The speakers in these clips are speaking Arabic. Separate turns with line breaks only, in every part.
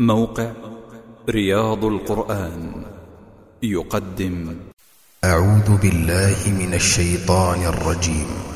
موقع رياض القرآن يقدم.
أعوذ بالله من الشيطان الرجيم.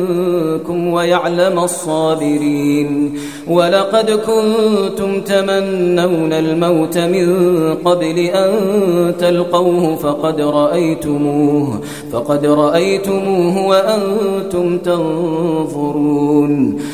ويعلم الصابرين. ولقد كنتم تمنون الموت من قبل أن تلقوه فقد رأيتموه فقد رأيتموه وأنتم تنظرون.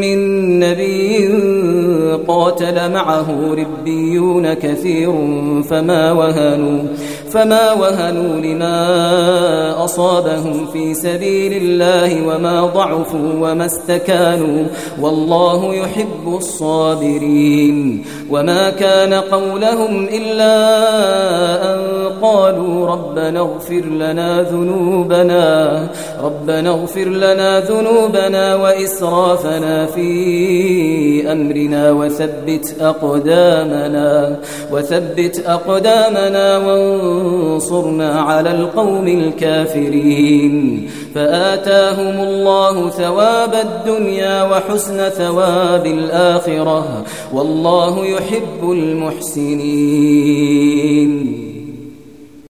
من نبي قاتل معه ربيون كثير فما وهنوا فما وهنوا لما أصابهم في سبيل الله وما ضعفوا وما استكانوا والله يحب الصابرين وما كان قولهم إلا أن قالوا ربنا اغفر لنا ذنوبنا ربنا اغفر لنا ذنوبنا وإسرافنا في أمرنا وثبت أقدامنا وثبت أقدامنا وانصرنا على القوم الكافرين. فآتاهم الله ثواب الدنيا وحسن ثواب الآخرة والله يحب المحسنين.